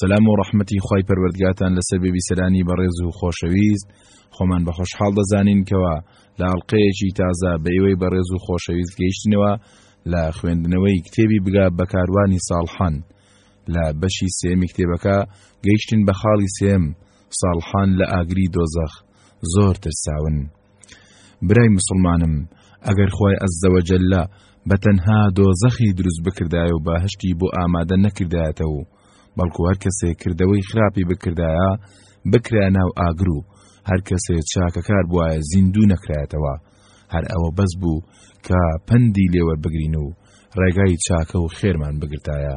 سەلام و ڕەحمەتی خوای پەروەردگاتان لەسەر بێ بیسەرانی بەڕێز و خۆشەویست خۆمان بە خۆشحاڵ دەزانین کەوە لە ئەڵلقەیەکی تازە بە ئێوەی بەڕێز و خۆشەویست گەیشتنەوە لە خوێندنەوەی کتێبی بگا بە کاروانی ساڵحان لە بەشی سێمی کتێبەکە گەیشتن بە خاڵی سێم ساڵحان لە ئاگری دۆزەخ زۆر ترساون. برای مسوڵمانم ئەگەر خوای عەزەوەجەللە بە تەنها دۆزەخی دروست بکردایە و بەهشتی بۆ ئامادە نەکردایەتە و بەڵکو هەر کەسێ کردەوەی خراپی بکردایە بکرا ناو ئاگر و هەر کەسێ چاکەکار بواە زیندوو نەکرایەتەوە هەر ئەوە بەس بوو کە پەندی لێوەربگرین و ڕێگای چاکە و خێرمان بگرتایە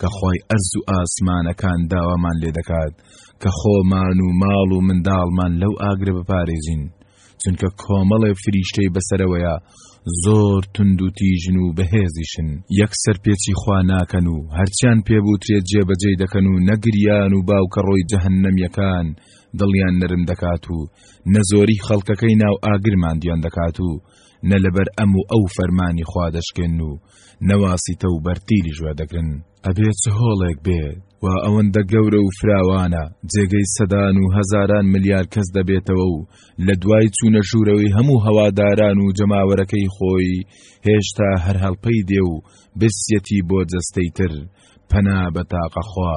کە خوای ئەرز و ئاسمانەکان داوامان لێ دەکات کە خۆمان و ماڵ و منداڵمان لەو ئاگرە بپارێزین چونکە کۆمەڵێ فریشتەی بەسەرەوەیە زۆر تند و تیژن و بەهێزیشن یەک سەرپێچی خوا ناکەن و هەرچیان پێبوترێت جێبەجێی دەکەن و نەگریان و باوکە ڕۆی جەهنەمیەکان دڵیان نرم دەکات و نەزۆری خەڵکەکەی ناو ئاگرمان دیان دەکات و نە لەبەر ئەم و ئەو فەرمانی خوا دەشکێن و نە واسیتە و بەرتیلیش وەدەگرن. ئەبێ چ هۆڵێک بێ وا ئەوەندە گەورە و فراوانە، جێگەی سەدان و هەزاران ملیار کەس دەبێتەوە و لە دوای چوونە ژوورەوەی هەموو هەواداران و جەماوەرەکەی خۆی هێشتا هەر هەڵپەی دێ و برسیەتی بۆ جەستەی تر، پەنا بە تاقە خوا.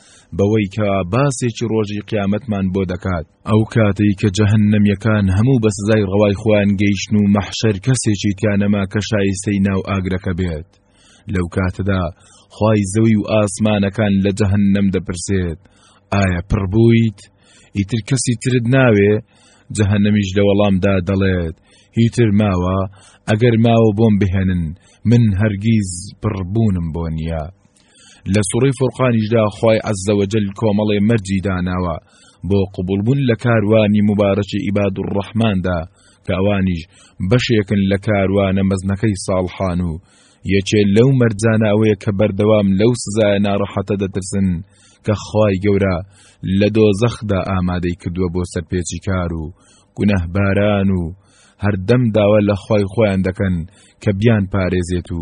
بەوەی کە باسێکی ڕۆژی قیامەتمان بۆ دەکات ئەو کاتەی کە جەهنەمیەکان هەموو بە سزای ڕەوای خۆیان گەیشتن و مەحشەر کەسێکی تیانەما کە شایستەی ناو ئاگرەکە بێت لەو کاتەدا خی زەوی و ئاسمانەکان لە جەهنەم دەپرسێت ئایا پڕ بوویت ئیتر کەسی ترت ناوێ جەهنەمیش لە وەڵامدا دەڵێت هیتر ماوە ئەگەر ماوە بۆم بهێنن من هەرگیز پڕبوونم بۆ نییە. لە سوڕی فرقانیشدا خوای عەزەوەجل کۆمەڵێ مەرجی داناوە بۆ قبولبوون لە کاروانی مبارەکی ئیباد و ڕەحماندا کە ئەوانیش بەشێکن لە کاروانە مەزنەکەی ساڵحان و یەکێ لەو مەرجانە ئەوەیە کە بەردەوام لەو سزایە ناڕەحەتە دەترسن کە خوای گەورە لە دۆزەخدا ئامادەی کردووە بۆ سەرپێچی کار و گونەهباران و هەردەم داوا لە خوای خۆیان دەکەن کە بیان پارێزێت و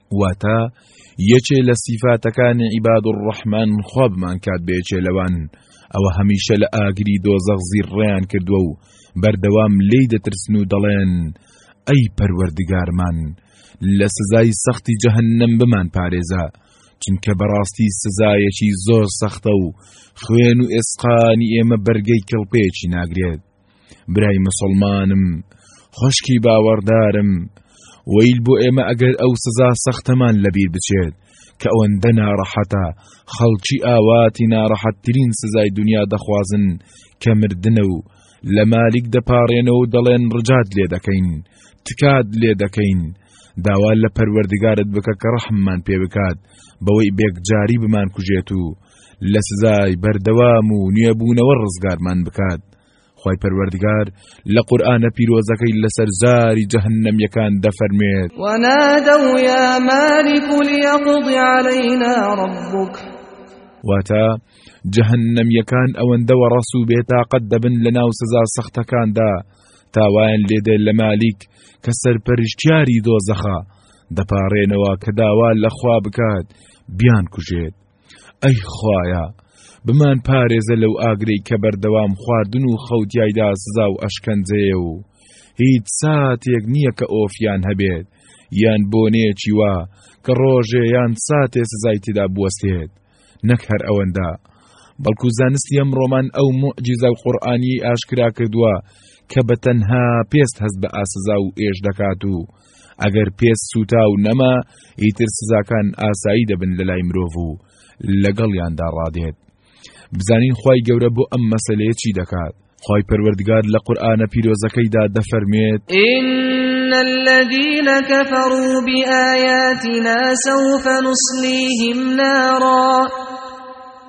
واتە، یەکێ لە سیفاتەکانی عیباد الرحمن خوا بمانکات بە یەکێ لەوان، ئەوە هەمیشە لە ئاگری دۆزەخ زیڕڕەیان کردووە و بەردەوام لێی دەترسن و دەڵێن، ئەی پەروەردگارمان، لە سزای سەختی جەهەنەم بمان پارێزە، چونکە بەڕاستی سزایەکی زۆر سەختە و خوێن و ئێسقانی ئێمە بەرگەی کڵپەیەکی ناگرێت. برای مسلمانم خۆشکی باوەڕدارم ویل بۆ ئێمە ئەگەر ئەو سزا سەختەمان لەبیر بچێت کە ئەوەندە ناڕەحەتە خەڵکی ئاواتی ناڕەحەتترین سزای دنیا دەخوازن کە مردنە و لە مالیک دەپارێنەوە و دەڵێن ڕجات لێ دەکەین تکات لێ دەکەین داوا لە پەروەردگارت بکە کە ڕەحممان پێ بکات بەوەی بێکجاری بمان کوژێت و لە سزای بەردەوام و نوێبوونەوە ڕزگارمان بکات خی پەروەردگار لە قورآانە پیرۆزەکەی لەسەر زاری جەهنەمیەکان دەفەرمێت وەنادە و یاماری کولی قوڵی عليهینا ڕبووک واتە جەهنەمیەکان ئەوەندەوە ڕەس و بێتاقەت دەبن لە ناو سزا سەختەکاندا تاوایان لێدێ لە مالیک کە سەرپەرشتیاری دۆزەخە دەپارێنەوە کە داوا لەخوا بکات بیان کوژێت ئەی خوایە بمان پارێزە لەو ئاگرەی کە بەردەوام خواردن و خەوتیایدا سزا و ئەشکەنجەیە و هیچ ساتێک نییە کە ئۆفیان هەبێت یان بۆنێکی وا کە ڕۆژێ یان ساتێ سزای تێدا بوەستێت نەک هەر ئەوەندە بەڵکو زانستی ئەم ڕۆمان ئەو مجیزە و قورآانی ئاشکرا کردووە کە بە تەنها پێست هەست بە ئاسزا و ئێش دەکات و ئەگەر پێست سوتاو نەما ئیتر سزاکان ئاسایی دەبن لە لای مرۆڤ و لەگەڵیاندا ڕادێت بزانین خی گەورە بۆ ئەم مەسلەیە چی دەکات خی پەروەردگار لە قورآانە پیرۆزەکەیدا دەفەرمێت إن الذين كفروا بآياتنا سوف نصليهم نارا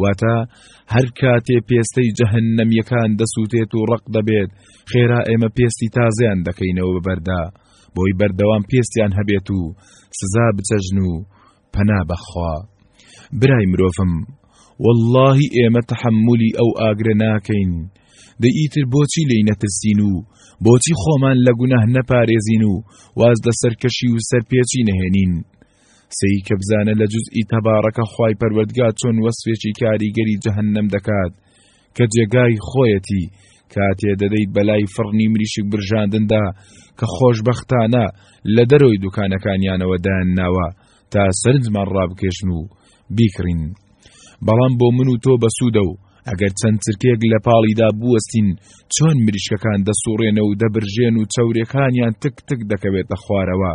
واتە، هەر کاتێ پێستەی جەهەننەمییەکان دەسووتێت و ڕەق دەبێت، خێرا ئێمە پێستی تازەیان دەکەینەوە بە بەردا، بۆی بەردەوام پێستیان هەبێت و سزا بچەژن و پەنا بە خوا. برای مرۆڤم، وەڵڵاهی ئێمە تەحەمولی ئەو ئاگرە ناکەین، دەی ئیتر بۆچی لێی نەترسین و بۆچی خۆمان لە گوناه نەپارێزین و واز لە سەرکەشی و سەرپێچی نەهێنین؟ سەی کە بزانە لە جزئی تەبارەکە خوای پەروەردگا چۆن وەسفێکی کاریگەری جەهنم دەکات کە جێگای خۆیەتی کاتێ دەدەیت بەلای فڕنی مریشک برژاندندا کە خۆشببختانە لە دەرەوەی دوکانەکانیانەوە دایان ناوە تا سەرنجمان ڕابکێشن و بیکڕین بەڵام بۆ من و تۆ بەسوودە و ئەگەر چەند چرکێک لە پاڵیدا بوەستین چۆن مریشکەکان دەسوڕێنە و دەبرژێن و چاورەکانیان تک تک دەکەوێتە خوارەوە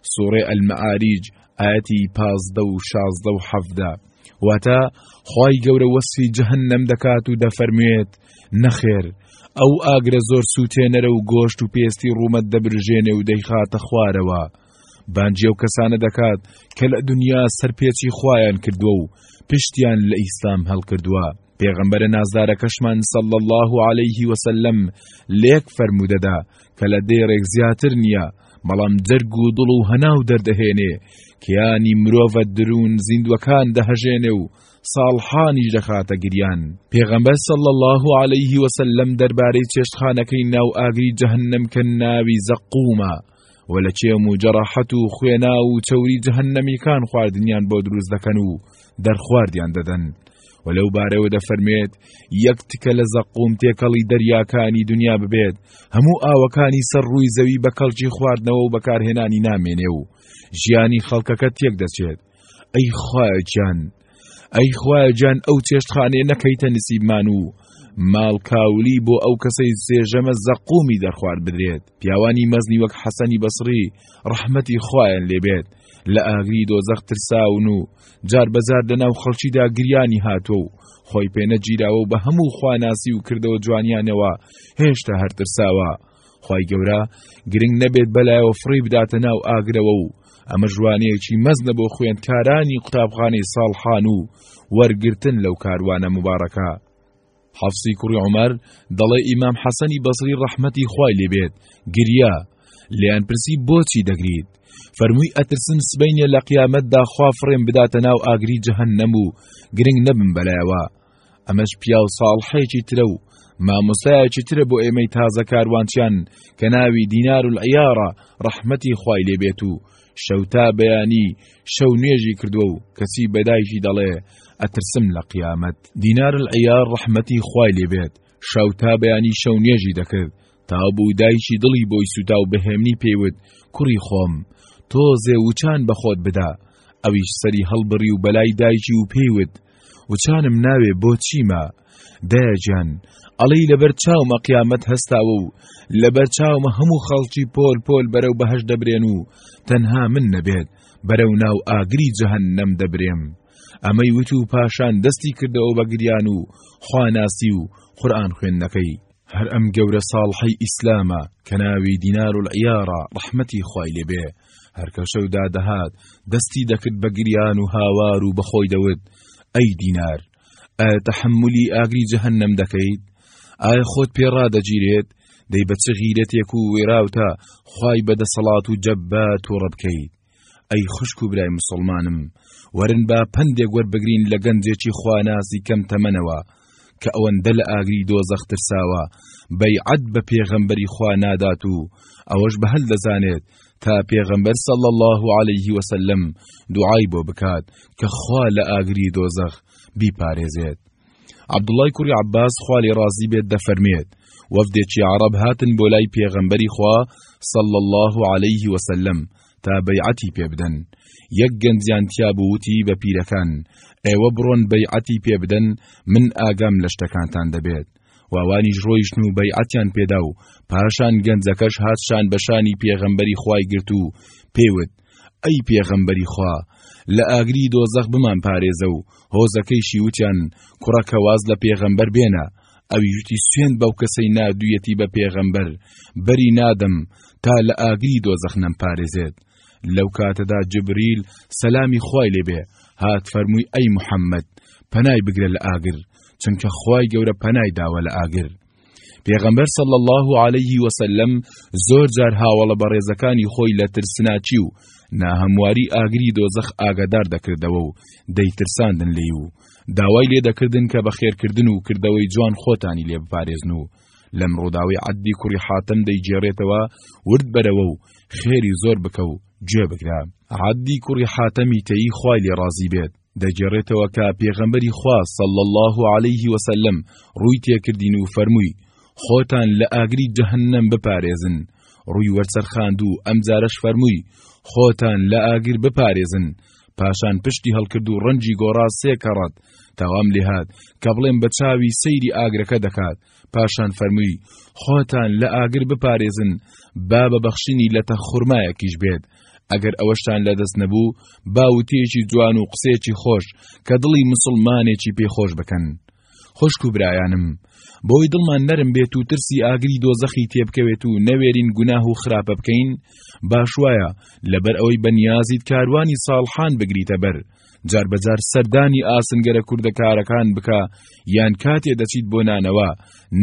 سوڕەی المعاریج ئایەتی پازدە و شازدە و حەڤدە واتە خی گەورە وەسفی جەهنم دەکات و دەفەرموێت نەخێر ئەو ئاگرە زۆر سووتێنەرە و گۆشت و پێستی ڕوومەت دەبرژێنێ و دەیخاتە خوارەوە بانجی ئەو کەسانە دەکات کە لە دنیا سەرپێچی خویان کردووە و پشتیان لە ئیسلام هەڵکردووە پێغەمبەرە نازدارەکەشمان صلی اللە علیه وسلم لێک فەرموو دەدا کە لە دێڕێک زیاتر نییە بەڵام جەرگ و دڵ و هەناو دەردەهێنێ کیانی مرۆڤە درون زیندوەکان دەهەژێنێ و ساڵحانیش دەخاتە گریان پێغەمبەر صلی الله عليه وسلم دەربارەی چێشتخانەکەی ناو ئاگری جەهنم کە ناوی زەقومە و لە کێم و جەڕاحەت و خوێنا و چەوری جەهەنەمیکان خواردنیان بۆ دروست دەکەن و دەرخواردیان دەدەن و لەو بارەوە دەفەرمێت یەک تکە لە زەقوم تێکەڵی دەریاکانی دنیا ببێت هەموو ئاوەکانی سەر ڕووی زەوی بە کەڵکی خواردنەوە و بەکارهێنانی نامێنێ و ژیانی خەڵکەکە تێک دەچێت ئەی خوایە گیان ئەی خوایە گیان ئەو چێشتخانێ نەکەیتە نسیبمان و ماڵکاولی بۆ ئەو کەسەی سێژەمە زەقومی دەخوارد بدرێت پیاوانی مەزنی وەک حەسەنی بەسڕی ڕەحمەتی خوایان لێبێت لە ئاگری دۆزەخ ترساون و جار بەجار لە ناو خەڵکیدا گریانی هاتووە و خۆی پێنەگیراوە و بە هەموو خواناسی و کردەوە جوانیانەوە هێشتا هەرترساوە خی گەورە گرنگ نەبێت بەلایەوە فڕی بداتە ناو ئاگرەوە و ئەمە ژوانەیەکی مەزنە بۆ خوێندکارانی قوتابخانەی ساڵحان و وەرگتن لەو کاروانە مبارەکە. حەفسی کوڕی عمر دەڵێ ئیمام حەسەنی بەسری ڕەحمەتی خوای لێبێت گریا لێیان پرسی بۆچی دەگریت فەرمووی ئەترسم سبینێ لە قیامەتدا خوا فڕێن بداتە ناو ئاگری جەهەنەم و گرنگ نەبم بەلایەوە ئەمەش پیاو ساڵحێکی ترە و مامۆستایەکی ترە بۆ ئێمەی تازە کاروانچیان کە ناوی دینار و عیارە ڕەحمەتی خوای لێبێت و شەوتا بەیانی شەو نوێژی کردووە و کەسی بەدایکی دەڵێ ئەترسم لە قیامەت دینار العیار ڕەحمەتی خوای لێبێت شەوتا بەیانی شەو نوێژی دەکرد تا بوو دایکی دڵی بۆی سوتا و بەهێمنی پێیوت کوڕی خۆم تۆزێ وچان بەخۆت بدا ئەویش سەری هەڵبڕی و بەلای دایکی و پێیوت وچانم ناوێ بۆ چیمە دایە گیان ئەڵێی لەبەر چاومە قیامەت هەستاوە و لەبەر چاومە هەموو خەڵکی پۆل پۆل بەرەو بەهەش دەبرێن و تەنها من نەبێت بەرەو ناو ئاگری جەهەن نەم دەبرێم ئەمەی وت و پاشان دەستی کردەوە بە گریان و خواناسی و قورآن خوێندنەکەی هەر ئەم گەورە ساڵحەی ئیسلامە کە ناوی دینارولعیارە ڕەحمەتی خوای لێ بێ هەر کە شەو دادەهات دەستی دەکرد بە گریان و هاوار و بەخۆی دەوت ئەی دینار ئایا تەحملی ئاگری جەهنم دەکەیت ئایا خۆت پێ ڕادەگیرێت دەی بە چ غیرەتێک و وێراوتە خوای بە دەسەڵات و جەبات و ڕەبکەیت ئەی خوشک و برای مسلمانم وەرن با پندێک وەربگرین لە گەنجێکی خواناسی کەم تەمەنەوە کە ئەوەندە لە ئاگری دۆزەخ ترساوە بەیعەت بە پێغەمبەری خوا نادات و ئەوەش بە هەل دەزانێت تا پێغەمبەر سەڵ الله عليه وسلم دوعای بۆ بکات کە خوا لە ئاگری دۆزەخ بیپارێزێت عەبدوڵڵای کوڕی عەباس خوا لێ ڕازی بێت دەفەرموێت، وەفدێکی عەڕەب هاتن بۆ لای پێغەمبەری خوا صلی اللە علیه وسلم تا بەیعەتی پێ بدەن، یەک گەنجیان تیا بوو وتی بە پیرەکان، ئێوە بڕۆن بەیعەتی پێ بدەن من ئاگام لە شتەکانتان دەبێت. و ئەوانیش ڕۆیشتن و بەیعەتیان پێدا و پاشان گەنجەکەش هات شان بە شانی پێغەمبەری خوای گرت و پێی وت، ئەی پێغەمبەری خوا لە ئاگری دۆزەخ بمان پارێزە و هۆزەکەیشی وتیان کوڕەکە واز لە پێغەمبەر بێنە ئەوی وتی سوێن بەو کەسەی نادویەتی بە پێغەمبەر بەری نادەم تا لە ئاگری دۆزەخ نەم پارێزێت لەو کاتەدا جبریل سەلامی خوای لێبێ هات فەرمووی ئەی محەممەد پەنای بگرە لە ئاگر چونکە خوای گەورە پەنای داوە لە ئاگر پێغەمبەر صلی اللە علیه وسلم زۆر جار هاوەڵە بەڕێزەکانی خۆی لە ترسناکی و ناهەمواری ئاگری دۆزەخ ئاگادار دەکردەوە و دەیترساندن لێی و داوای لێ دەکردن کە بەخێرکردن و کردەوەی جوان خۆتانی لێ بپارێزن و لەم ڕووداوی عەدی کوڕی حاتم دەیگێڕێتەوە ورد بەرەوە و خێری زۆر بکە و گوێ بگرە عەدی کوڕی حاتەمی تەیی خوای لێ ڕازی بێت دەگێڕێتەوە کە پێغەمبەری خوا صلی الله علیه و سلم ڕووی تێکردین و فەرمووی خۆتان لە ئاگری جەهنم بپارێزن ڕووی وەرچەرخاند و ئەمجارەش فەرمووی خۆتان لە ئاگر بپارێزن پاشان پشتی هەڵکرد و ڕەنجی گۆڕا سێ کەڕەت تاوام لێهات کە بڵێم بە چاوی سەیری ئاگرەکە دەکات پاشان فەرمووی خۆتان لە ئاگر بپارێزن با بە بەخشینی لەتە خورمایەکیش بێت ئەگەر ئەوەشتان لەدەست نەبوو باوتێکی جوان و قسێکی خۆش کە دڵی مسلمانێکی پێخۆش بکەن خوشک و برایانم بۆی دڵمان نەرم بێت و ترسی ئاگری دۆزەخی تێبکەوێت و نەوێرین گوناه و خراپە بکەین باشوایە لەبەر ئەوەی بەنیازیت کاروانی ساڵحان بگریتە بەر جاربەجار سەردانی ئاسنگەرە کوردەکارەکان بکە یان کاتێ دەچیت بۆ نانەوە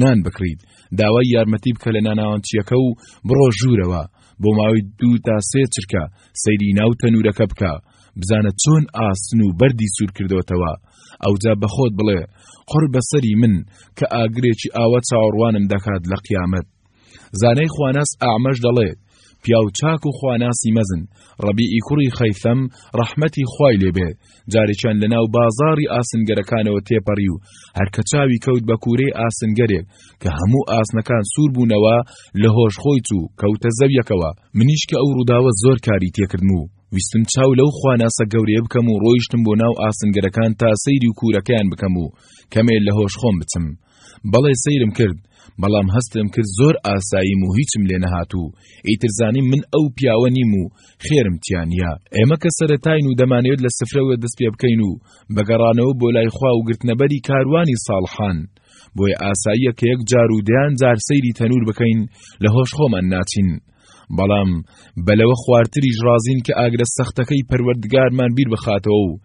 نان بکڕیت داوای یارمەتی بکە لە ناناوانچیەکە و بڕۆ ژوورەوە بۆ ماوەی دوو تا سێ چرکە سەیری ناو تەنورەکە بکە بزانە چۆن ئاسن و بەردی سوور کردوتەوە ئەوجا بەخۆت بڵێ قڕ بەسەری من کە ئاگرێکی ئاوە چاوەڕوانم دەکات لە قیامەت زانای خواناس ئەعمەش دەڵێ، پیاو چاک و خواناسی مەزن، ڕەبیئی کوڕی خەیثەم، ڕەحمەتی خوای لێ بێ، جارێکیان لە ناو بازاڕی ئاسنگەرەکانەوە تێپەڕی و هەر کە چاوی کەوت بە کوورەی ئاسنگەرێک کە هەموو ئاسنەکان سوور بوونەوە، لە هۆش خۆی چوو، کەوتە زەویەکەوە. منیش کە ئەو ڕووداوە زۆر کاری تێ کردم و ویستم چاو لەو خواناسە گەورەیە بکەم و ڕۆیشتم بۆ ناو ئاسنگەرەکان تا سەیری کوورەکەیان بکەم و کەمێ لە هۆش خۆم بچم. بەڵێ سەیرم کرد، بەڵام هەستم کرد زۆر ئاساییم و هیچم لێ نەهات و ئیتر زانیم من ئەو پیاوە نیم و خێرم تیا نییە. ئێمە کە سەرەتاین و دەمانەوێت لە سفرەوە دەست پێ بکەین و بە گەڕانەوە بۆ لای خوا و گرتنەبەری کاروانی ساڵحان، بۆیە ئاساییە کە یەک جار و دەیان جار سەیری تەنوور بکەین لە هۆش خۆمان ناچین. بەڵام بە لەوە خوارتریش ڕازین کە ئاگرە سەختەکەی پەروەردگارمان بیر بخاتەوە و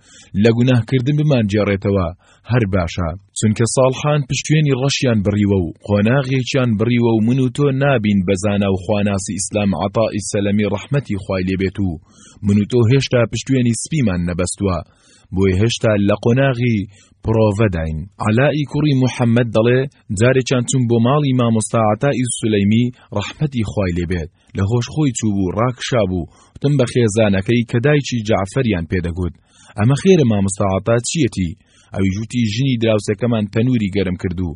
لە گوناهکردن بمانگێڕێتەوە، هەر باشە چونکە ساڵحان پشتێنی ڕەشیان بڕیوە و قۆناغێکیان بڕیوە و من و تۆ نابین بە زانا و خواناسی ئیسلام عەتائی سەلەمی ڕەحمەتی خوای لێ بێت و من و تۆ هێشتا پشتێنی سپیمان نەبەستووە بۆیە هێشتا لە قۆناغی پرۆڤەداین عەلائی کوڕی محەممەد دەڵێ جارێکیان چوون بۆ ماڵی مامۆستا عەتائی سولەیمی ڕەحمەتی خوای لێ بێت لە هۆش خۆی چوو بوو ڕاکشا بوو وتم بە خێزانەکەی کە دایکی جەعفەریان پێدەگوت ئەمە خێرە مامۆستا عەتا چییەتی ئەویش وتی ژنی دراوسێکەمان تەنووری گەرم کرد و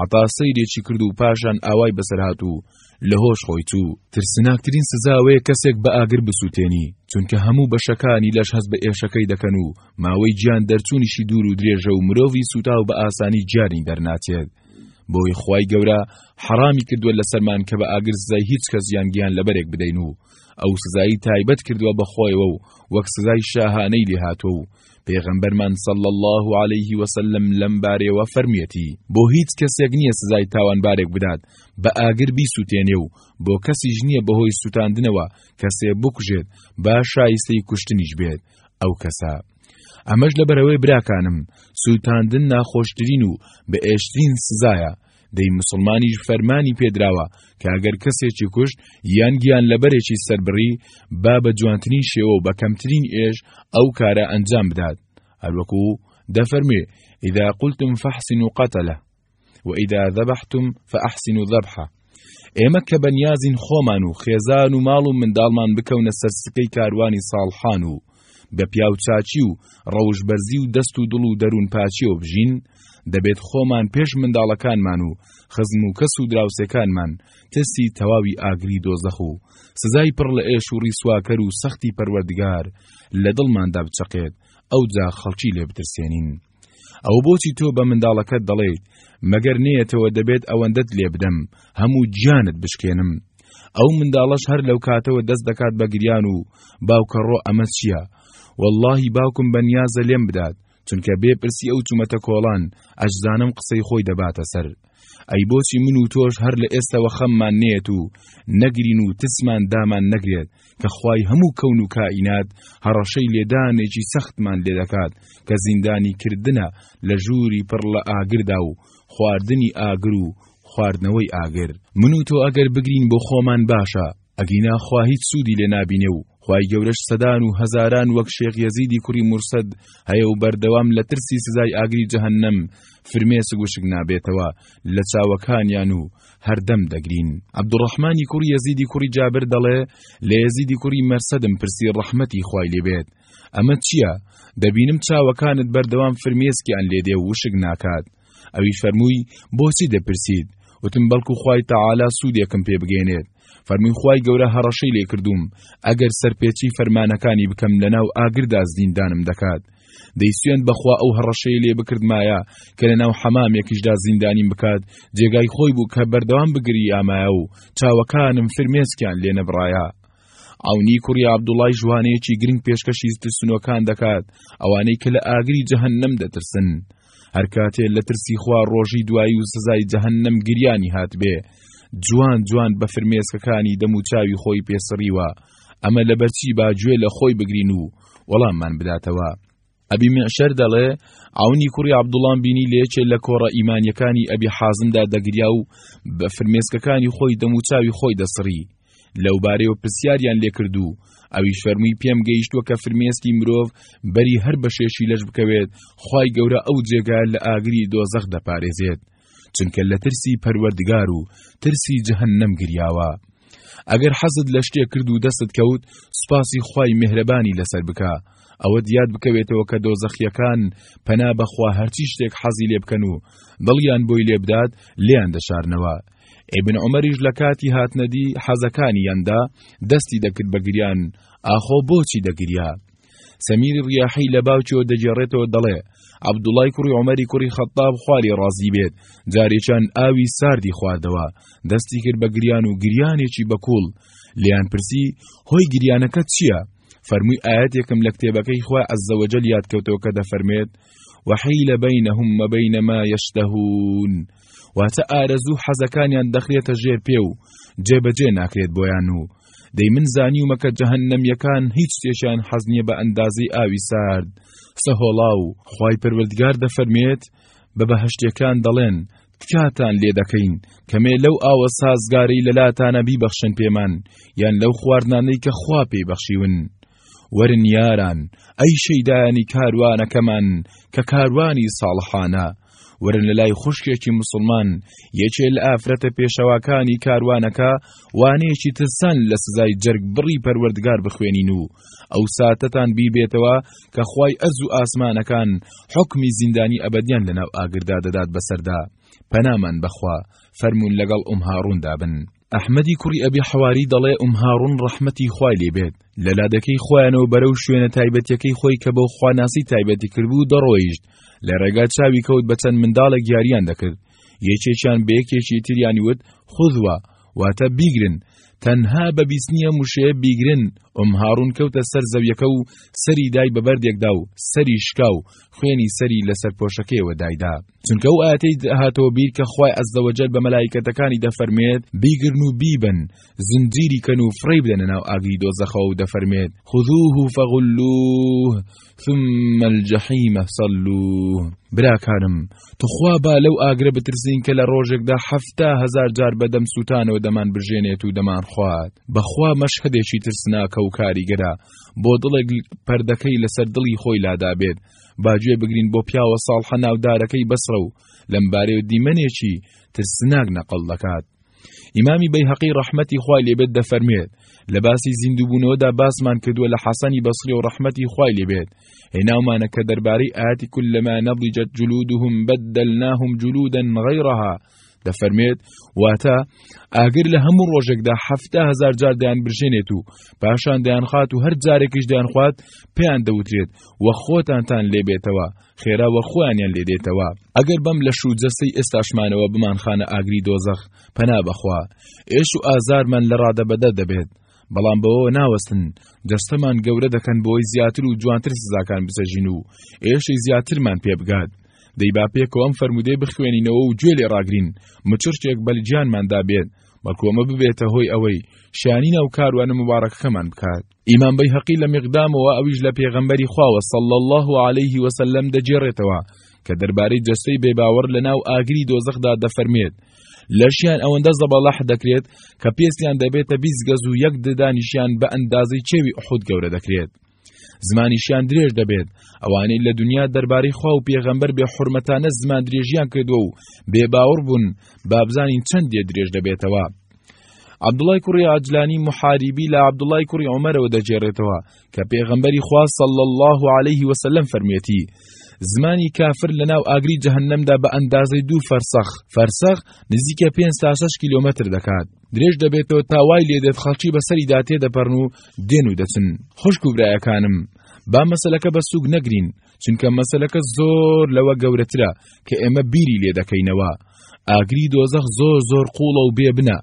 عەتا سەیرێکی کرد و پاشان ئاوای بەسەر هات و لە هۆش خۆی چوو ترسناکترین سزا ئەوەیە کەسێک بە ئاگر بسووتێنی چونکە هەموو بەشەکانی لەش هەست بە ئێشەکەی دەکەن و ماوەی گیان دەرچوونیشی دوور و درێژە و مرۆڤی سووتاو بە ئاسانی گیانی دەرناچێت بۆی خوای گەورە حەڕامی کردووە لەسەرمان کە بە ئاگر سزای هیچ کەس یان گیان لەبەرێک بدەین و ئەو سزایی تایبەت کردووە بە خۆیەوە و وەک سزای شاهانەی لێهاتوە و پێغەمبەرمان صلی الله عليه وسلم لەم بارەیەوە فەرمیەتی بۆ هیچ کەسێک نییە سزای تاوانبارێک بدات بە ئاگر بیسووتێنێ و بۆ کەسیش نییە بەهۆی سووتاندنەوە کەسێ بکوژێت با شایستەی کوشتنیش بێت ئەو کەسە ئەمەش لەبەرەوەی براکانم سووتاندن ناخۆشترین و بە ئێشترین سزایە دەی موسڵمانیش فەرمانی پێدراوە کە ئەگەر کەسێکی کوشت یان گیان لەبەرێکی سەربڕی با بە جوانترین شێوە و بە کەمترین ئێش ئەو کارە ئەنجام بدات هەروەکو دەفەرمێ ئیدا قلتم فەحسین و قەتەلە وئیدا ذبحتم فەحسین و ذبحە ئێمە کە بەنیازین خۆمان و خێزان و ماڵ و منداڵمان بکەونە سەرسکەی کاروانی ساڵحان و بە پیاوچاکی و ڕەوشبەرزی و دەست و دڵ و دەروون پاکیەوە بژین، دەبێت خۆمان پێش منداڵەکانمان و خزم و کەس و دراوسێکانمان ترسی تەواوی ئاگری دۆزەخ و سزای پڕ لە ئێش و ڕیسواکەر و سەختی پەروەردگار لە دڵماندا بچەقێت ئەوجا خەڵکی لێ بترسێنین. ئەوە بۆچی تۆ بە منداڵەکەت دەڵێیت مەگەر نێتەوە دەبێت ئەوەندەت لێ بدەم هەموو گیانت بشکێنم ئەو منداڵەش هەر لەو کاتەوە دەست دەکات بە گریان و باوکەڕۆ ئەمە چییە واللهی باوکم بە نیازە لێم بدات چونکە بێ پرسی ئەو چومەتە کۆڵان ئەشزانم قسەی خۆی دەباتە سەر ئەی بۆچی من و تۆش هەر لە ئێستەوە خەممان نێت و نەگرین و تسمان دامان نەگرێت کە خوای هەموو کەون و کائینات هەڕەشەی لێدانێکی سەختمان لێ دەکات کە زیندانی کردنە لە ژووری پڕ لە ئاگردا و خواردنی ئاگر و خواردنەوەی ئاگر من و تۆ ئەگەر بگرین بۆ خۆمان باشە ئەگینا خوا هیچ سوودی لێ نابینێ و خوای گەورەش سەدان و هەزاران وەک شێخ یەزیدی کوڕی مرسەد هەیە و بەردەوام لە ترسی سزای ئاگری جەهەنەم فرمێسک وشک نابێتەوە لە چاوەکانیان و هەردەم دەگرین. عەبدولڕەحمانی کوڕی یەزیدی کوڕی جابر دەڵێ، لە یەزیدی کوڕی مەرسەدم پرسی ڕەحمەتی خوای لێ بێت، ئەمە چییە؟ دەبینم چاوەکانت بەردەوام فرمێسکیان لێ دێ و وشک ناکات. ئەویش فەرمووی، بۆچی دەپرسیت؟ وتم بەڵکو خوای تەعالا سوودێکم پێ بگەیەنێت. فەرمووی خوای گەورە هەڕەشەی لێ کردووم، ئەگەر سەرپێچیی فەرمانەکانی بکەم لەناو ئاگردا زیندانم دەکات. دەی سوێند بەخوا ئەو هەڕەشەی لێ بکردمایە کە لە ناو حەمامێکیشدا زیندانیم بکات جێگای خۆی بوو کە بەردەوام بگری ئامایە و چاوەکانم فرمێسکیان لێ نەبڕایە ئاونی کوڕی عبدوڵای ژوانەیەکی گرنگ پێشکەشی ترسنۆکان دەکات ئەوانەی کە لە ئاگری جەهنم دەترسن هەر کاتێ لە ترسی خوا ڕۆژی دوایی و سزای جەهنم گریانی هاتبێ جوان جوان بە فرمێسکەکانی دەموچاوی خۆی پێسڕیوە ئەمە لەبەرچی با گوێ لە خۆی بگرین و وەڵاممان بداتەوە ئەبی معشەر دەڵێ ئاونی کوڕی عبدوڵام بینی لێچێ لە کۆڕە ئیمانیەکانی ئەبی حازمدا دەگریا و بە فرمێسکەکانی خۆی دەموچاوی خۆی دەسڕی لەو بارەیەوە پرسیاریان لێکرد و ئەویش فەرمووی پێم گەیشتووە کە فرمێسکی مرۆڤ بەری هەر بەشێشی لەش بکەوێت خی گەورە ئەو جێگا لە ئاگری دۆزەخ دەپارێزێت چونکە لە ترسی پەروەردگار و ترسی جەهەنەم گریاوە ئەگەر حەزت لە شتێک کرد و دەستت کەوت سوپاسی خوای مهرەبانی لەسەر بکە ئەوە دیاد بکەوێتەوە کە دۆزەخیەکان پەنا بەخوا هەرچی شتێک حەزی لێ بکەن و دڵیان بۆی لێبدات لێیان دەشارنەوە ئبن عمەریش لە کاتی هاتنەدی حەزەکانیاندا دەستی دەکرد بە گریان ئاخۆ بۆچی دەگریا سەمیری ڕیاحی لە باوکیەوە دەگێڕێتەوە دەڵێ عەبدوڵای کوڕی عومەری کوڕی خەتاب خواری ڕازی بێت جارێکیان ئاوی ساردی خواردەوە دەستی کرد بە گریان و گریانێکی بەکوڵ لیان پرسی هۆی گریانەکە چییە؟ فەرمووی ئاەتێکم لە کتێبەکەی خوا ئەزەوەجل یادکەوتەوە کە دەفەرمێت وحیل بینهم و بین ما یشتهون واتە ئارەزوو حەزەکانیان دەخرێتە ژێر پێ و جێبەجێ ناکرێت بۆیان و دەی من زانیومە کە جەهەننەمیەکان هیچ شتێکیان حەز نیە بە ئەندازەی ئاوی سارد سەهۆڵا و خوای پەروەردگار دەفەرمێت بە بەهەشتەکان دەڵێن تکاتان لێ دەکەین کەمێ لەو ئاوە سازگاری لەلاتانە بیبەخشن پێمان یان لەو خواردنانەی کە خوا پێی بەخشیون وەرن یاران ئەی شەیدایانی کاروانەکەمان کە کاروانی ساڵحانە ورن لە لای خوشکێکی مسلمان یەکێ لە ئافرەتە پێشەواکانی کاروانەکە وانەیەکی ترسان لە سزای جەرگ بڕی پەروەردگار بخوێنین و ئەو ساتەتان بیبێتەوە کە خی ئەرز و ئاسمانەکان حکمی زیندانی ئەبدیان لەناو ئاگردا دەدات بەسەردا پەنامان بەخوا فەرمونون لەگەڵ ئوم هاڕووندا بن. ئەحمەدی کوڕی ئەبی حەواری دەڵێ ئوم هاڕون ڕەحمەتی خوای لێ بێت لە لادەکەی خۆیانەوە بەرەو شوێنە تایبەتیەکەی خۆی کە بۆ خواناسی تایبەتی کردبوو دەڕۆیشت لە ڕێگا چاوی کەوت بە چەند منداڵێک یاریان دەکرد یەکێکیان بە یەکێکی تریانی وت خودوە واتە بیگرن تەنها بە بیستنیە مشەیە بیگرن ئوم هاڕون کەوتە سەر زەویەکە و سەری دای بە بەردێکدا و سەری شکا و خوێنی سەری لەسەر پۆشەکەیەوە دایدا چونکە ئەو ئاەتەی هاتەوە بیر کە خی ئەزدەوەجل بە مەلایکەتەکانی دەفەرمێت بیگرن و بیبن زنجیری کەن و فڕی بدەنە ناو ئاگری دۆزەخەوە و دەفەرمێت خذوه فغلوه ثم الجحیم صلوه براکانم توخوا با لەو ئاگرە بترسین کە لە ڕۆژێکدا حەفتا هزار جار بەدەم سووتانەوە دەمان بژێنێت و دەمان خوات بەخوا مەشهدێکی ترسناکە و کاریگەرە بۆ دڵێک پەردەکەی لەسەر دڵی خۆی لادابێت باگوێ بگرین بۆ پیاوە ساڵحە ناودارەکەی بەسڕە و لەم بارەیە دیمەنێکی ترسناک نەقل دەکات ئیمامی بەیهەقی ڕەحمەتی خوای لێبێت دەفەرمێت لە باسی زیندووبوونەوەدا باسمان کردووە لە حەسەنی بەسری و ڕەحمەتی خوای لێبێت هێناومانە کە دەربارەی ئاتی کولەما نەبیجەت جلودهم بدلناهم جلودا غیرها دەفەرمێت واتە ئاگر لە هەموو ڕۆژێکدا حەفتا هزار جار دەیان برژێنێت و پاشان دەیانخات و هەر جارێکیش دەیانخوات پێیان دەوترێت و خۆتانتان لێبێتەوە خێراوە خۆیانیان لێدێتەوە ئەگەر بەم لە شوو جەسەی ئێستاشمانەوە بمانخانە ئاگری دۆزەخ پەنا بەخوا ئێش و ئازارمان لە ڕادەبەدە دەبێت بەڵام بەوەوە ناوەستن جەستەمان گەورە دەکەن بۆی زیاتر و جوانتر سزاکان بچەژین و ئێشەی زیاترمان پێبگات دەی با پێکەوە ئەم فەرمودەی بخوێنینەوە و گوێ لێ ڕاگرین مچڕچێک بەلجیانماندا بێت بەکۆمە ببێتە هۆی ئەوەی شانی ناو کاروانە مبارەکەکەمان بکات ئیمان بەی هەقی لە مقدامەوە ئەویش لە پێغەمبەری خواوە صلى الله عليه وسلم دەگێڕێتەوە کە دەربارەی جەستەی بێباوەڕ لە ناو ئاگری دۆزەخدا دەفەرموێت، لەشیان ئەوەندە زەبەلاح دەکرێت کە پێستیان دەبێتە بیست گەز و یەک ددانیشیان بە ئەندازەی چێوی ئوحود گەورە دەکرێت. زمانیشیان درێژ دەبێت ئەوانەی لە دنیا دەربارەی خوا و پێغەمبەر بێ حورمەتانە زمان درێژیان کردووە و بێباوەڕ بوون بابزانین چەند دێ درێژ دەبێتەوە عبدوڵای کوڕی ئاجلانی محاریبی لە عبدوڵای کوڕی عمەرەوە دەگێڕێتەوە کە پێغەمبەری خوا صلی اللە علیه وسلم فەرموویەتی زمانی کافر لەناو ئاگری جەهەنەمدا بە ئەندازەی دوو فەرسەخ فەرسەخ نزیکە پێ تا شش کیلومتر دەکات درێژ دەبێتەوە تاوای لێدێت خەڵکی بەسەریدا تێدەپەڕن و دێن و دەچن خوشک و برایەکانم با مەسلەکە بە سوک نەگرین چونکە مەسەلەکە زۆر لەوە گەورەترە کە ئێمە بیری لێ دەکەینەوە ئاگری دۆزەخ زۆر زۆر قوڵە و بێبنە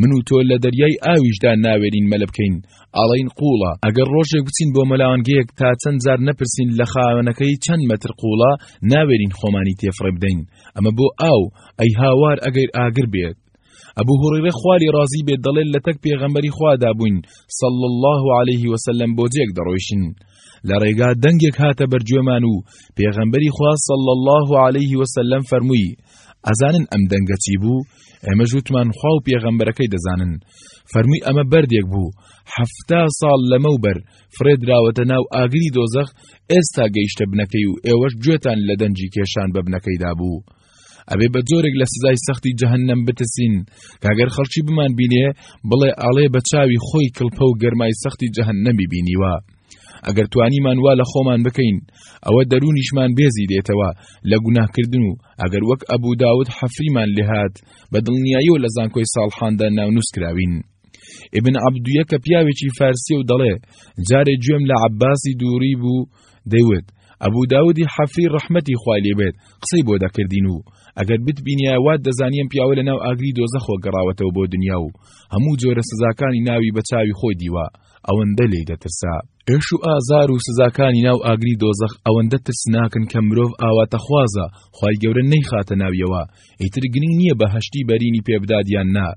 من و تۆ لە دەریای ئاویشدا ناوێرین مەلە بکەین ئاڵین قوڵە ئەگەر ڕۆژێک بچین بۆ مەلاوانگەیەک تا چەند جار نەپرسین لە خاوەنەکەی چەند مەتر قوڵە ناوێرین خۆمانی تێفڕێ بدەین ئەمە بۆ ئاو ئەی هاوار ئەگەر ئاگر بێت ئەبو هوڕیرە خوا لێ ڕازی بێت دەڵێت لەتەک پێغەمبەری خوادا بووین صلی اللە علیه وسلم بۆ جێک دەڕۆیشتین لە ڕێگا دەنگێک هاتە بەرگوێمان و پێغەمبەری خوا صلی اللە علیه وسلم فەرمووی ئەزانن ئەم دەنگە چی بوو ئێمە ژووتمان خوا و پێغەمبەرەکەی دەزانن فەرمووی ئەمە بەردێک بوو حەفتا ساڵ لەمەوبەر فرێدراوەتە ناو ئاگری دۆزەخ ئێستا گەیشتە بنەکەی و ئێوەش گوێتان لە دەنجی کێشان بە بنەکەیدا بوو ئەبێ بە جۆرێک لە سزای سەختی جەهنم بترسین کاگەر خەڵکی بمان بینێ بڵێ ئاڵێ بە چاوی خۆی کڵپە و گەرمای سەختی جەهنەمی بینیوە ئەگەر توانیمان وا لە خۆمان بکەین ئەوە دەرونیشمان بێزی دێتەوە لە گوناهکردن و ئەگەر وەک ئەبوو داود حەفریمان لێهات بە دڵنیایی و لە زانکۆی ساڵحاندا ناونووس کراوین ابن عبدویە کە پیاوێکی فارسی و دەڵێ جارێ گوێم لە عباسی دووری بوو دەیوت، ئەبو داودی حەفری ڕەحمەتی خوای لێ بێت قسەی بۆ دەکردین و ئەگەر بتبینیایە وات دەزانی ئەم پیاوە لەناو ئاگری دۆزەخەوە گەڕاوەتەوە بۆ دنیا و هەموو جۆرە سزاکانی ناوی بە چاوی خۆی دیوە ئەوەندە لێی دەترسا. ئێش و ئازار و سزاکانی ناو ئاگری دۆزەخ ئەوەندە ترسناکن کە مرۆڤ ئاواتەخوازە خوای گەورە نەیخاتە ناویەوە ئیتر گرنگ نییە بەهەشتی بەرینی پێ بدات یان نا.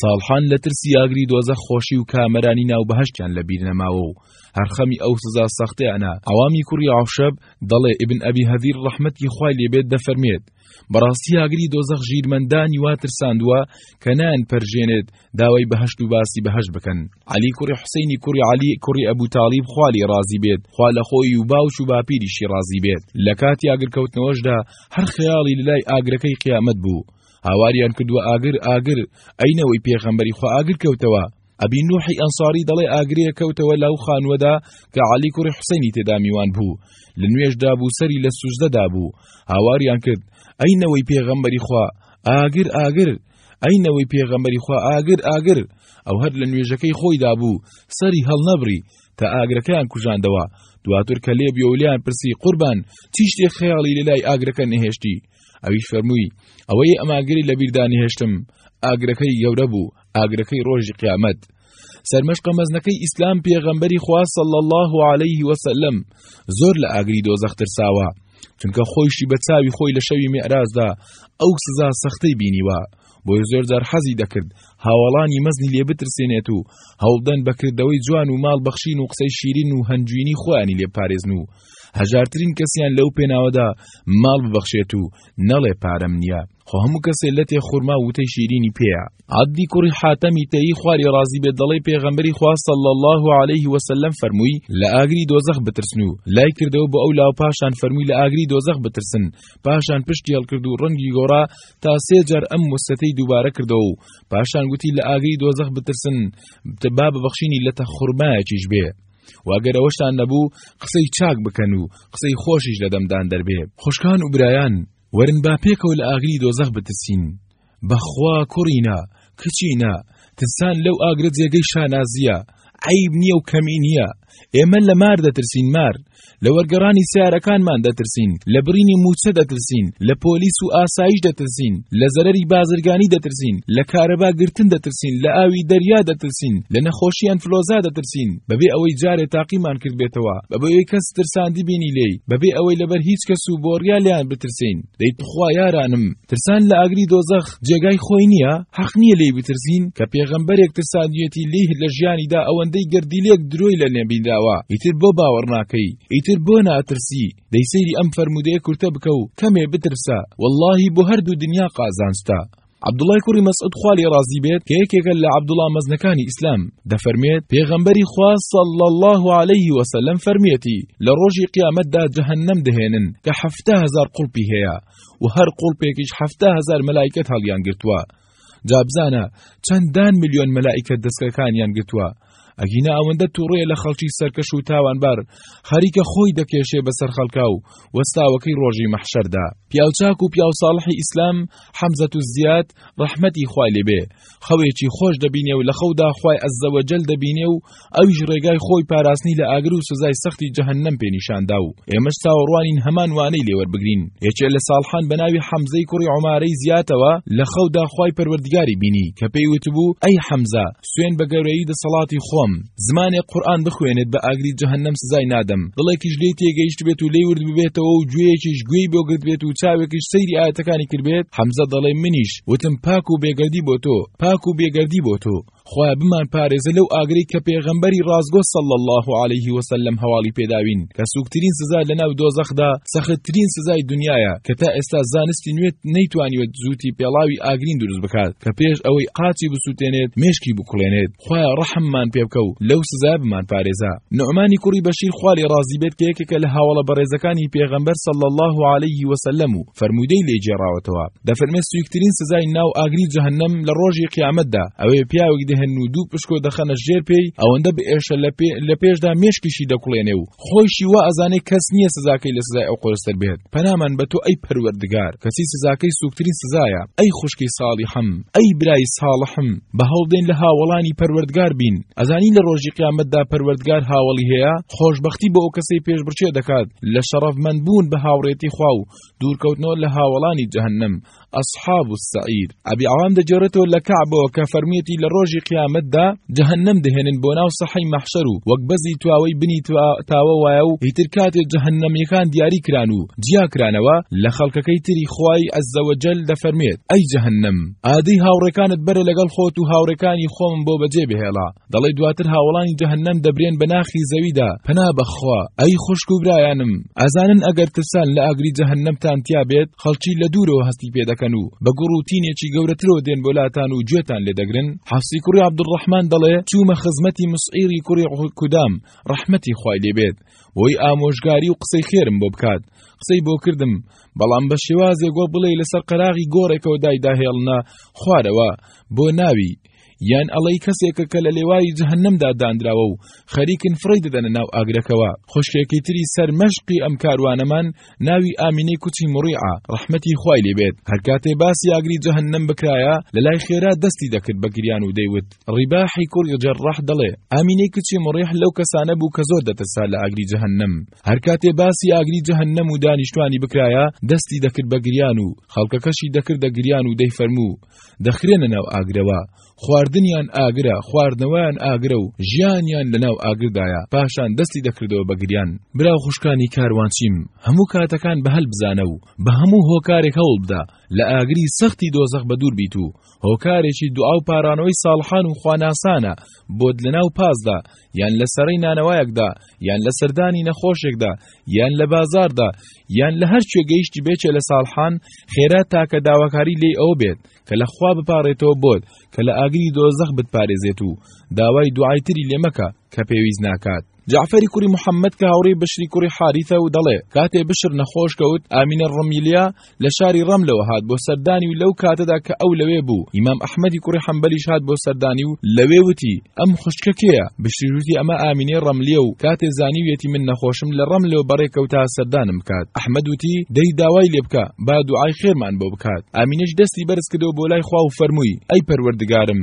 ساڵحان لە ترسی ئاگری دۆزەخ خۆشی و کامەرانی ناو بەهەشتیان لەبیر نەماوە و هەر خەمی ئەو سزا سەختەیانە، عەوامی کوڕی عەفشەب، دەڵێ ئیبن ئەبی هەذیر ڕەحمەتی خوای لێ بێت دەفەرموێت، بەڕاستی ئاگری دۆزەخ ژیرمەندانی وا ترساندووە کە نایانپەرژێنێت داوای بەهەشت و باسی بەهەشت بکەن، عەلی کوڕی حوسەینی کوڕی عەلی کوڕی ئەبو تاڵیب خوا لێی ڕازی بێت، خوا لە خۆی و باوک و باپیریشی ڕازی بێت، لە کاتی ئاگرکەوتنەوەشدا هەر خەیاڵی لە لای ئاگرەکەی قیامەت بوو، هاواریان کردووە ئاگر، ئاگر، ئەی نەوەی پێغەمبەری خوا ئاگر کەوتەوە، ئەبی نوحی ئەنساری دەڵێ ئاگرێ کەوتەوە لەو خانوەدا کە عەلی کوڕی حوسەینی تێدا میوان بوو لە نوێژدا بوو سەری لە سوزدەدا بوو هاواریان کرد ئەی نەوەی پێغەمبەری خوا ئاگر ئاگر ئەی نەوەی پێغەمبەری خوا ئاگر ئاگر ئەو هەر لە نوێژەکەی خۆیدا بوو سەری هەڵنەبری تا ئاگرەکەیان کوژاندەوە دواتر کە لێ بیۆلیان پرسی قوربان چی شتێک خەیاڵی لە لای ئاگرەکە نەهێشتی ئەویش فەرمووی ئەوەی ئەماگری لە بیردانهێشتم ئاگرەکەی گەورە بوو ئاگرەکەی ڕۆژی قیامەت سەرمەشقە مەزنەکەی ئیسلام پێغەمبەری خوا صلی الله عليه وسلم زۆر لە ئاگری دۆزەخ ترساوە چونکە خۆیشی بە چاوی خۆی لە شەوی میعرازدا ئەو سزا سەختەی بینیوە بۆی زۆر جار حەزی دەکرد هاوڵانی مەزنی لێ بترسێنێت و هەوڵدەن بەکردەوەی جوان و ماڵ بەخشین و قسەی شیرین و هەنجوینی خۆیانی لێ پارێزن و هەژارترین کەسیان لەو پێناوەدا ماڵ ببەخشێت و نەڵێ پارەم نییە خۆ هەموو کەسێ لەتێ خورما وتەی شیرینی پێیە. عەبدی کوڕی حاتەمی تەیی خواری ڕازی بێت دەڵێی پێغەمبەری خوا صلی اللە علیه وسلم فەرمووی لە ئاگری دۆزەخ بترسن و لای کردەوە بۆ ئەو لاو پاشان فەرمووی لە ئاگری دۆزەخ بترسن پاشان پشتی هەڵکرد و ڕەنگی گۆڕا تا سێ جار ئەم وسەتەی دووبارە کردەوە و پاشان گوتی لە ئاگری دۆزەخ بترسن با ببەخشینی لەتە خورمایەکیش بێ واگەر ئەوەشتان نەبوو قسەی چاک بکەن و قسەی خۆشیش لە دەمدان دەربێ خوشکان و برایان وەرن با پێکەوە لە ئاگری دۆزەخ بترسین بەخوا کوڕی نا کچی نا ترسان لەو ئاگرە جێگەی شانازیە عیب نییە و کەمی نییە ئێمە لە مار دەترسین مار لە وەرگەڕانی سیارەکانمان دەترسین لە برینی موچە دەترسین لە پۆلیس و ئاسایش دەترسین لە زەرری بازرگانی دەترسین لە کارەبا گرتن دەترسین لە ئاوی دەریا دەترسین لە نەخۆشی ئەنفلۆزا دەترسین بەبێ ئەوەی جارێ تاقیمان کردبێتەوە بە بەوەی کەس ترساندی بینی لێی بەبێ ئەوەی لەبەر هیچ کەس و بۆڕیا لێیان بترسین دەی تخوا یارانم ترسان لە ئاگری دۆزەخ جێگای خۆی نییە حەق نییە لێی بترسین کە پێغەمبەرێک ترساندویەتی لێی لە ژیانیدا ئەوەندەی گردیلێک درۆی لە نێبینراوە ئیتر بۆ باوەڕ ناکەی ئیتر بۆ ناترسی دەی سەیری ئەم فەرموودەیە کورتە بکە و کەمێ بترسە واللهی بۆ هەردوو دنیا قازانجتە عەبدوڵای کوڕی مەسعود خوا لێی ڕازی بێت کە یەکێکە لە عەبدوڵا مەزنەکانی ئیسلام دەفەرموێت پێغەمبەری خوا صلی اللە علیه وسلم فەرموویەتی لە ڕۆژی قیامەتدا جەهەنەم دەهێنن کە حەفتا هەزار قوڵپی هەیە و هەر قوڵپێکیش حەفتا هەزار مەلایکەت هەڵیان گرتووە جا بزانە چەندان ملیۆن مەلائیکەت دەستەکانیان گرتووە ئەگینا ئەوەندە توڕەیە لە خەڵکی سەرکەش و تاوانبار خەریکە خۆی دەکێشێ بەسەر خەڵکا و وەستاوەکەی ڕۆژی مەحشەردا پیاوچاک و پیاوساڵحی ئیسلام حەمزەت و زیاد ڕەحمەتی خوای لێبێ خەوێکی خۆش دەبینێ و لە خەودا خوای ئەزەوەجل دەبینێ و ئەویش ڕێگای خۆی پاراستنی لە ئاگر و سزای سەختی جەهنم پێنیشاندا و ئێمەش چاوەڕوانین هەمان وانەی لێوەربگرین یەکێ لە ساڵحان بە ناوی حەمزەی کوڕی عمارەی زیاتەوە لە خەودا خوای پەروەردگاری بینی کە پێی وتبوو ئەی حەمزە سوێن بە گەورەیی دەسەڵاتی خۆم، زمانێک قورئان بخوێنێت بە ئاگری جەهەنەم سزای نادەم، دڵێکیش لێی تێگەیشتبێت و لێی ورد ببێتەوە و گوێیەکیش گوێی بۆ گرتبێت و چاوێکیش سەیری ئایەتەکانی کردبێت، حەمزە دەڵێ منیش وتم پاک و بێگەردی بۆ تۆ، پاک و بێگەردی بۆ تۆ، خوایە بمان پارێزە لەو ئاگرەی کە پێغەمبەری ڕاستگۆ صلی اللە علیه وسلم هەواڵی پێداوین کە سووکترین سزا لەناو دۆزەخدا سەختترین سزای دنیایە کە تا ئێستا زانستی نوێت نەیتوانیوێت زووتی پێڵاوی ئاگرین دروست بکات کە پێش ئەوەی قاچی بسووتێنێت مێشکی بکوڵێنێت خوا ڕەحممان پێ بکە و لەو سزا بمان پارێزە نعمانی کوڕی بەشیر خالی ڕازی بێت کە یەکێکە لە هاوڵە بەڕێزەکانی پێغەمبەر سەڵ الله عليه وسلم و فەرموودەی لێ جێراوەتەوە دەفەرمێ سویکترین سزای ناو ئاگری جەهنم لە ڕۆژی قیامەتدا ئەوێ پیاوێک دەهێن و دوو پشکۆ دەخەنە ژێر پێی ئەوەندە بئێشە لە پێ لە پێشدا مێشکیشی دەکوڵێنێ و خۆیشی وا ئەزانێ کەس نییە سزاکەی لە سزای ئەو قۆرستر بێت پەنامان بە تۆ ئەی پەروەردگار کەچی سزاکەی سوکترین سزایە ئەی خوشکی ساڵیحم ئەی برای ساڵحم بە هەوڵدێن لە هاوەڵانی پەروەردگار بین ئەزانی لە ڕۆژی قیامەتدا پەروەردگار هاوەڵی هەیە خۆشبەختی بۆ ئەو کەسەی پێشبڕکێ دەکات لە شەڕەفمەندبوون بە هاوڕێتی خوا و دوورکەوتنەوە لە هاوەڵانی جەهەنەم اصحاب السعیر، ئەبی عەوام دەگێڕێتەوە لە کەعبەوە کە فەرموویەتی لە ڕۆژی قیامەتدا جەهەننەم دەهێنن بۆ ناو سەحەی مەحشەر و وەک بەزی تواوەی بنی تاوە وایە و ئیتر کاتێ جەهەننەمیەکان دیاری کران و جیا کرانەوە لە خەڵکەکەی تری خوای عەززەوەجەل دەفەرموێت ئەی جەهەننەم ئادەی هاوڕێکانت بەرە لەگەڵ خۆت و هاوڕێکانی خۆمم بۆ بەجێ بهێڵە دەڵێ دواتر هاوەڵانی جەهەنەم دەبرێن بە ناخی زەویدا پەنا بەخوا ئەی خوشک و برایانم ئەزانن ئەگەر ترسان لە ئاگری جەهەنەمتان تیا بێت خەڵکی لە دوورەوە هەستی پێ دەکەن و بە گوڕ و تینێکی گەورەترەوە دێن بۆ لاتان و گوێتان لێ دەگرن حەفسی کوڕی عەبدولڕەحمان دەڵێ چوومە خزمەتی مسعیری کوڕی کودام ڕەحمەتی خوای لێ بێت بۆی ئامۆژگاری و قسەی خێرم بۆ بکات قسەی بۆ کردم بەڵام بە شێوازێک وە بڵێ لەسەر قەراغی گۆڕێکەوە دایداهێڵنە خوارەوە بۆ ناوی یان ئەڵێی کەسێکە کە لە لێواری جەهەنەمدا دانراوە و خەریکن فڕێی دەدەنە ناو ئاگرەکەوە خوشکێکی تری سەر مەشقی ئەم کاروانەمان ناوی ئامینەی کوچی مڕیعە ڕەحمەتی خوای لێ بێت هەر کاتێ باسی ئاگری جەهەنەم بکرایە لە لای خێرا دەستی دەکرد بە گریان و دەیوت ڕیباحی کوڕی جەڕاح دەڵێ ئامینەی کچی مڕیح لەو کەسانە بوو کە زۆر دەترسا لە ئاگری جەهەنەم هەر کاتێ باسی ئاگری جەهەنەم و دانیشتوانی بکرایە دەستی دەکرد بە گریان و خەڵکەکەشی دەکردە گریان و دەیفەرموو دەخرێنە ناو ئاگرەوە خواردنیان ئاگرە خواردنەوەیان ئاگرە و ژیانیان لە ناو ئاگردایە پاشان دەستی دەکردەوە بە گریان برا خوشکانی کاروانچیم هەموو کاتەکان بە هەل بزانە و بە هەموو هۆکارێک هەوڵ بدە لە ئاگری سەختی دۆزەخ بە دوور بیت و هۆکارێکی دوعا و پارانەوەی ساڵحان و خواناسانە بۆت لە ناو پازدا یان لە سەرەی نانەوایەکدا یان لە سەردانی نەخۆشێکدا یان لە بازاڕدا یان لە هەر کوێ گەیشتی بێچە لە ساڵحان خێرا تاکە داواکاری لێی ئەوە بێت کە لە خوا بپاڕێتەوە بۆت کە لە ئاگری دۆزەخ بتپارێزێت و داوای دوعای تری لێ مەکە کە پێویست ناکات جعفری کوری محەممەد کە هاوڕێی بەشری کوڕی حاریثە و دەڵێ کاتێ بشر نەخۆش کەوت ئامینە ڕمیلیا لە شاری ڕەملەوە هات بۆ سەردانی و لەو کاتەدا کە ئەو لەوێ بوو ئیمام ئەحمەدی کوڕی حەنبەلیش هات بۆ سەردانی و لەوێ وتی ئەم خوشکە کێیە بشریش وتی ئەمە ئامینەی ڕەملییە و کاتێ زانیویەتی من نەخۆشم لە ڕەملەوە بەڕێ کەوتا سەردانم بکات ئەحمەد وتی دەی داوای لێ بکە با دوعای خێرمان بۆ بکات ئامینەش دەستی بەرز کردەوە بۆ لای خوا و فەرمووی ئەی پەروەردگارم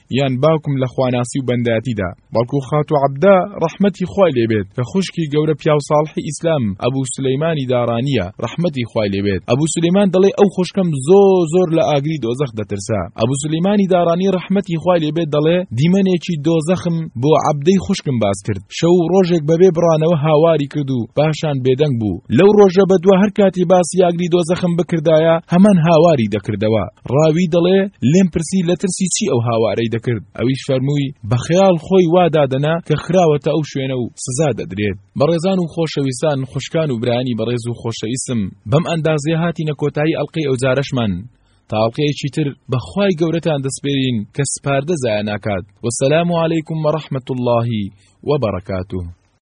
یان باوکم لە خواناسی و بەندایەتیدا بەڵکو خاتو عەبدە ڕەحمەتی خوای لێ بێت کە خوشکی گەورە پیاو ساڵحی ئیسلام ئەبو سولەیمانی دارانیە ڕەحمەتی خوای لێ بێت ئەبو سولەیمان دەڵێ ئەو خوشکەم زۆر زۆر لە ئاگری دۆزەخ دەترسا ئەبو سولەیمانی دارانی ڕەحمەتی خوای لێ بێت دەڵێ دیمەنێکی دۆزەخم بۆ عەبدەی خوشکم باس کرد شەو و ڕۆژێک بەبێ بڕانەوە هاواری کرد و پاشان بێدەنگ بوو لەو ڕۆژە بەدوا هەر کاتی باسی ئاگری دۆزەخم بکردایە هەمان هاواری دەکردەوە ڕاوی دەڵێ، لێم پرسی لە ترسی چی ئەو هاوارەی دەکرد، ئەویش فەرمووی، بە خەیاڵ خۆی وا دادەنا کە خراوەتە ئەو شوێنە و سزا دەدرێت. بەڕێزان و خۆشەویستان، خوشکان و برایانی بەڕێز و خۆشەویستم، بەم ئەندازەیە هاتینە کۆتایی ئەڵقەی ئەوجارەشمان، تا ئەڵقەیەکی تر بە خوای گەورەتان دەسپێرین کە سپاردە زایە ناکات، وەسەلام علیکم وەڕەحمەتوڵڵاهی وەبەڕەکاتوه.